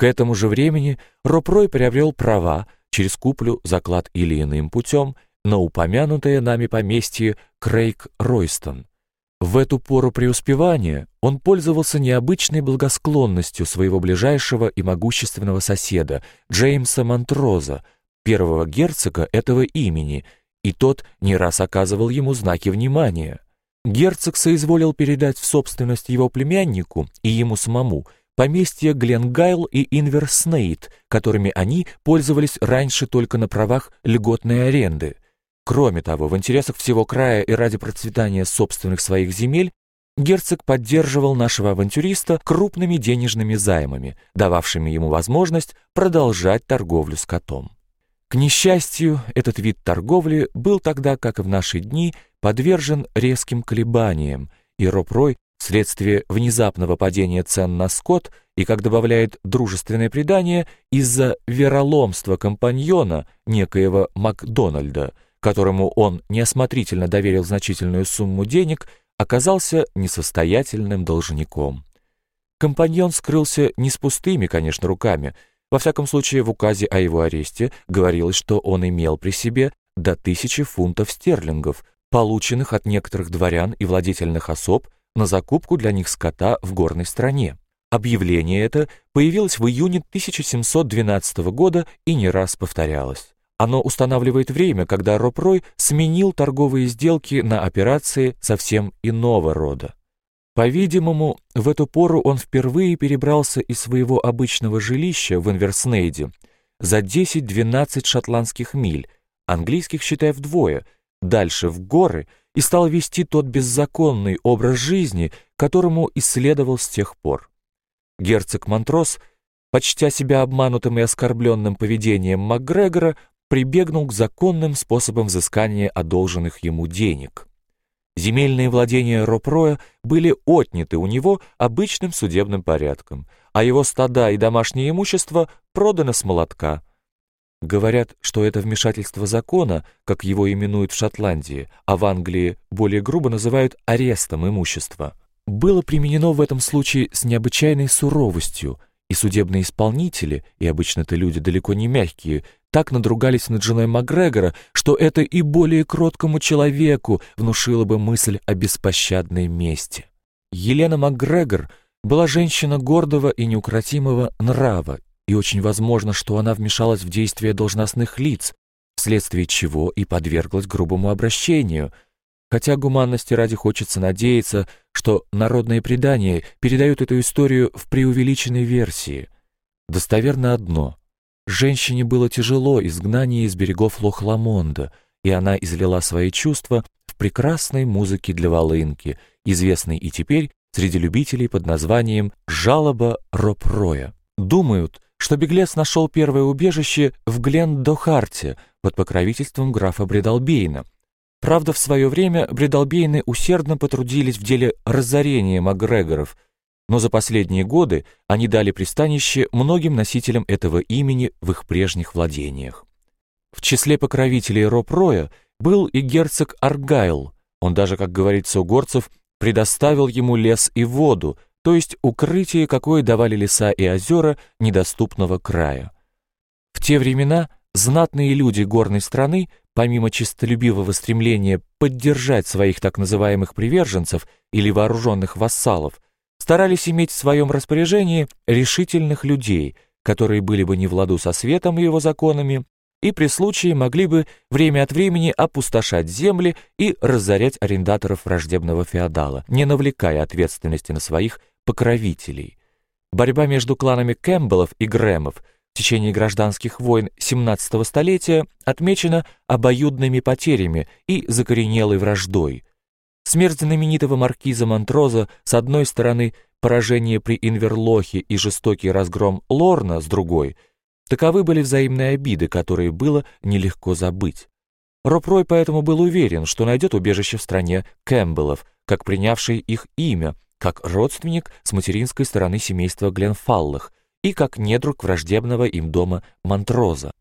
К этому же времени Ропрой приобрел права через куплю, заклад или иным путем на упомянутое нами поместье Крейг-Ройстон. В эту пору преуспевания он пользовался необычной благосклонностью своего ближайшего и могущественного соседа Джеймса Монтроза, первого герцога этого имени, и тот не раз оказывал ему знаки внимания. Герцог соизволил передать в собственность его племяннику и ему самому поместья Гленгайл и Инверснейт, которыми они пользовались раньше только на правах льготной аренды. Кроме того, в интересах всего края и ради процветания собственных своих земель, герцог поддерживал нашего авантюриста крупными денежными займами, дававшими ему возможность продолжать торговлю с котом. К несчастью, этот вид торговли был тогда, как и в наши дни, подвержен резким колебаниям, и Ропрой вследствие внезапного падения цен на скот и, как добавляет дружественное предание, из-за вероломства компаньона, некоего Макдональда, которому он неосмотрительно доверил значительную сумму денег, оказался несостоятельным должником. Компаньон скрылся не с пустыми, конечно, руками. Во всяком случае, в указе о его аресте говорилось, что он имел при себе до тысячи фунтов стерлингов, полученных от некоторых дворян и владетельных особ на закупку для них скота в горной стране. Объявление это появилось в июне 1712 года и не раз повторялось. Оно устанавливает время, когда Ропрой сменил торговые сделки на операции совсем иного рода. По-видимому, в эту пору он впервые перебрался из своего обычного жилища в Инверснейде за 10-12 шотландских миль, английских считай вдвое, дальше в горы и стал вести тот беззаконный образ жизни, которому исследовал с тех пор. Герцог Монтрос, почтя себя обманутым и оскорбленным поведением МакГрегора, прибегнул к законным способам взыскания одолженных ему денег. Земельные владения Ропроя были отняты у него обычным судебным порядком, а его стада и домашнее имущество продано с молотка. Говорят, что это вмешательство закона, как его именуют в Шотландии, а в Англии более грубо называют арестом имущества, было применено в этом случае с необычайной суровостью, и судебные исполнители, и обычно-то люди далеко не мягкие, так надругались над женой Макгрегора, что это и более кроткому человеку внушило бы мысль о беспощадной мести. Елена Макгрегор была женщина гордого и неукротимого нрава, и очень возможно, что она вмешалась в действия должностных лиц, вследствие чего и подверглась грубому обращению, хотя гуманности ради хочется надеяться, что народные предания передают эту историю в преувеличенной версии. Достоверно одно — Женщине было тяжело изгнание из берегов Лох-Ламонда, и она излила свои чувства в прекрасной музыке для волынки, известной и теперь среди любителей под названием «Жалоба Ропроя». Думают, что беглец нашел первое убежище в Глен-Дохарте под покровительством графа Бредалбейна. Правда, в свое время Бредалбейны усердно потрудились в деле разорения Макгрегоров – но за последние годы они дали пристанище многим носителям этого имени в их прежних владениях. В числе покровителей Роб-Роя был и герцог Аргайл, он даже, как говорится у горцев, предоставил ему лес и воду, то есть укрытие, какое давали леса и озера недоступного края. В те времена знатные люди горной страны, помимо честолюбивого стремления поддержать своих так называемых приверженцев или вооруженных вассалов, старались иметь в своем распоряжении решительных людей, которые были бы не в ладу со светом и его законами, и при случае могли бы время от времени опустошать земли и разорять арендаторов враждебного феодала, не навлекая ответственности на своих покровителей. Борьба между кланами Кэмпбеллов и Грэмов в течение гражданских войн XVII столетия отмечена обоюдными потерями и закоренелой враждой – Смерть знаменитого маркиза Монтроза с одной стороны, поражение при Инверлохе и жестокий разгром Лорна с другой, таковы были взаимные обиды, которые было нелегко забыть. Ропрой поэтому был уверен, что найдет убежище в стране Кэмпбеллов, как принявший их имя, как родственник с материнской стороны семейства Гленфаллах и как недруг враждебного им дома Монтроза.